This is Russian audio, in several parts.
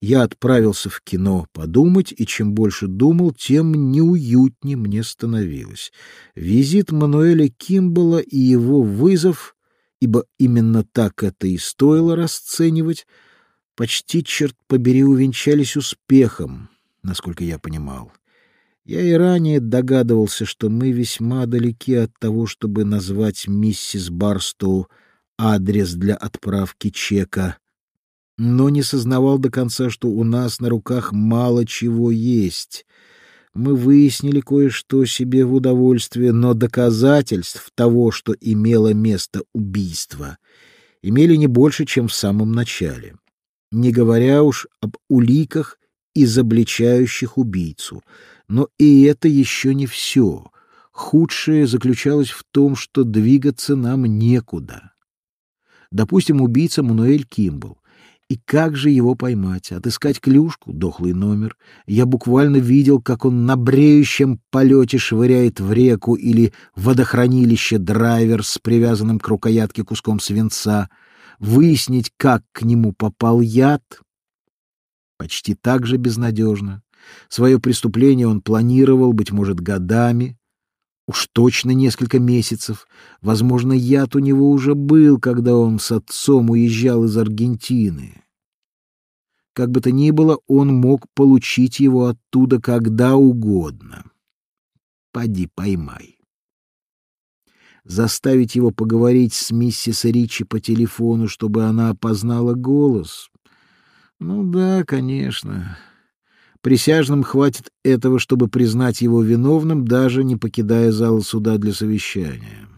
Я отправился в кино подумать, и чем больше думал, тем неуютнее мне становилось. Визит Мануэля Кимбала и его вызов, ибо именно так это и стоило расценивать, почти, черт побери, увенчались успехом, насколько я понимал. Я и ранее догадывался, что мы весьма далеки от того, чтобы назвать миссис Барстоу адрес для отправки чека — но не сознавал до конца, что у нас на руках мало чего есть. Мы выяснили кое-что себе в удовольствие, но доказательств того, что имело место убийство, имели не больше, чем в самом начале. Не говоря уж об уликах, изобличающих убийцу. Но и это еще не все. Худшее заключалось в том, что двигаться нам некуда. Допустим, убийца Мануэль Кимбл. И как же его поймать? Отыскать клюшку? Дохлый номер. Я буквально видел, как он на бреющем полете швыряет в реку или водохранилище драйвер с привязанным к рукоятке куском свинца. Выяснить, как к нему попал яд, почти так же безнадежно. Свое преступление он планировал, быть может, годами, уж точно несколько месяцев. Возможно, яд у него уже был, когда он с отцом уезжал из Аргентины. Как бы то ни было, он мог получить его оттуда когда угодно. Поди поймай. Заставить его поговорить с миссис Ричи по телефону, чтобы она опознала голос? Ну да, конечно. Присяжным хватит этого, чтобы признать его виновным, даже не покидая зала суда для совещания.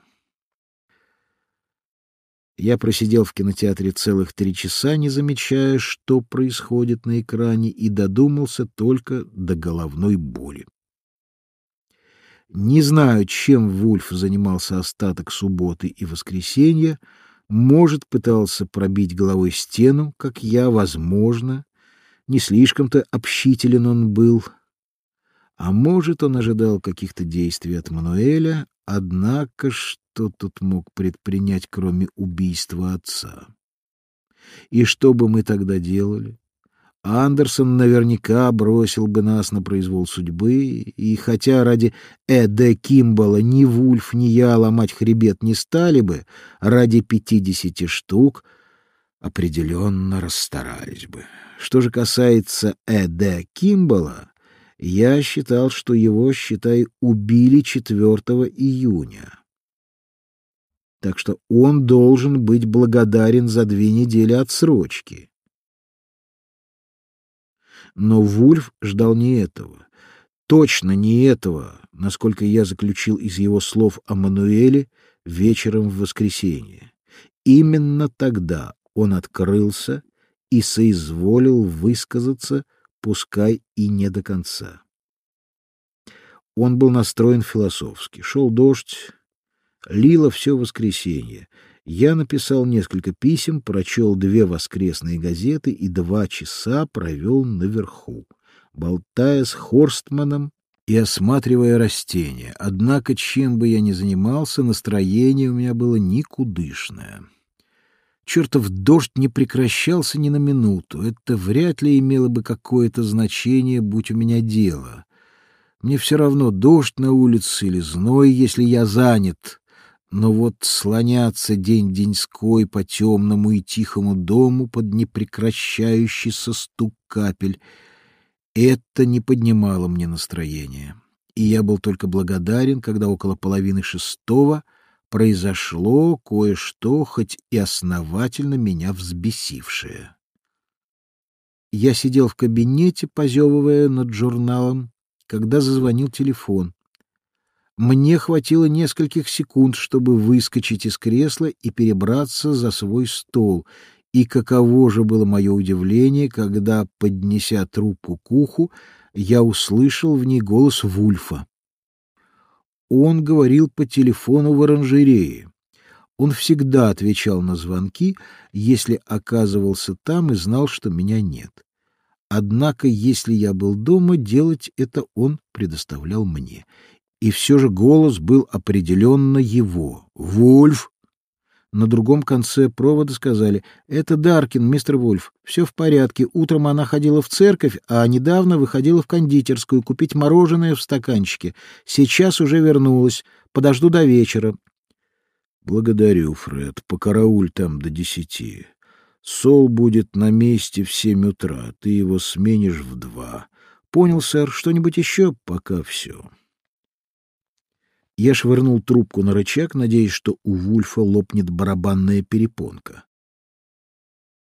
Я просидел в кинотеатре целых три часа, не замечая, что происходит на экране, и додумался только до головной боли. Не знаю, чем Вульф занимался остаток субботы и воскресенья, может, пытался пробить головой стену, как я, возможно, не слишком-то общителен он был. А может, он ожидал каких-то действий от Мануэля, однако что тут мог предпринять, кроме убийства отца? И что бы мы тогда делали? Андерсон наверняка бросил бы нас на произвол судьбы, и хотя ради Эда Кимбала ни Вульф, ни я ломать хребет не стали бы, ради пятидесяти штук определенно расстарались бы. Что же касается Эда Кимбала, я считал, что его, считай, убили 4 июня. Так что он должен быть благодарен за две недели отсрочки. Но Вульф ждал не этого. Точно не этого, насколько я заключил из его слов о Мануэле вечером в воскресенье. Именно тогда он открылся и соизволил высказаться, пускай и не до конца. Он был настроен философски. Шел дождь, лило все воскресенье. Я написал несколько писем, прочел две воскресные газеты и два часа провел наверху, болтая с Хорстманом и осматривая растения. Однако, чем бы я ни занимался, настроение у меня было никудышное. Чертов дождь не прекращался ни на минуту. Это вряд ли имело бы какое-то значение, будь у меня дело. Мне все равно, дождь на улице или зной, если я занят. Но вот слоняться день-деньской по темному и тихому дому под непрекращающийся стук капель — это не поднимало мне настроение. И я был только благодарен, когда около половины шестого — произошло кое-что, хоть и основательно меня взбесившее. Я сидел в кабинете, позевывая над журналом, когда зазвонил телефон. Мне хватило нескольких секунд, чтобы выскочить из кресла и перебраться за свой стол, и каково же было мое удивление, когда, поднеся трубку к уху, я услышал в ней голос Вульфа он говорил по телефону в оранжерее. Он всегда отвечал на звонки, если оказывался там и знал, что меня нет. Однако, если я был дома, делать это он предоставлял мне. И все же голос был определенно его. «Вульф!» На другом конце провода сказали, «Это Даркин, мистер Вульф. Все в порядке. Утром она ходила в церковь, а недавно выходила в кондитерскую купить мороженое в стаканчике. Сейчас уже вернулась. Подожду до вечера». «Благодарю, Фред. Покарауль там до десяти. Сол будет на месте в семь утра. Ты его сменишь в два. Понял, сэр. Что-нибудь еще? Пока все». Я швырнул трубку на рычаг, надеясь, что у Вульфа лопнет барабанная перепонка.